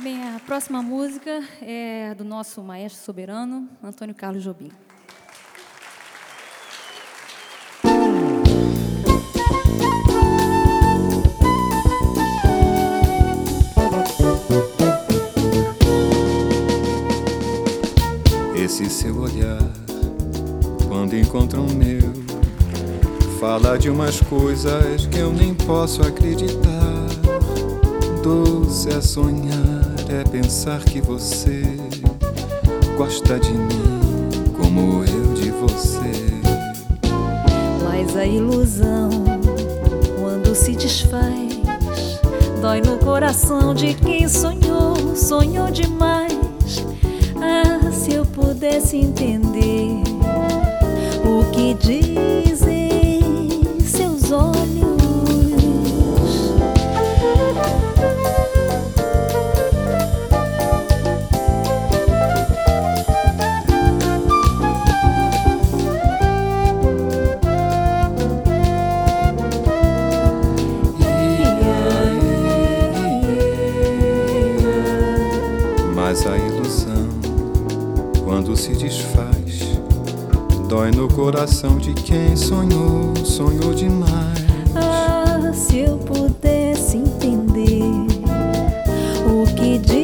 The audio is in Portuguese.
Bem, a próxima música é do nosso maestro soberano, Antônio Carlos Jobim. Esse seu olhar, quando encontra o meu, fala de umas coisas que eu nem posso acreditar. Doce é sonhar, é pensar que você gosta de mim como eu de você. Mas a ilusão, quando se desfaz, dói no coração de quem sonhou, sonhou demais. Ah, se eu pudesse entender Mas a ilusão, quando se desfaz, dói no coração de quem sonhou, sonhou demais. Ah, se eu pudesse entender o que diz.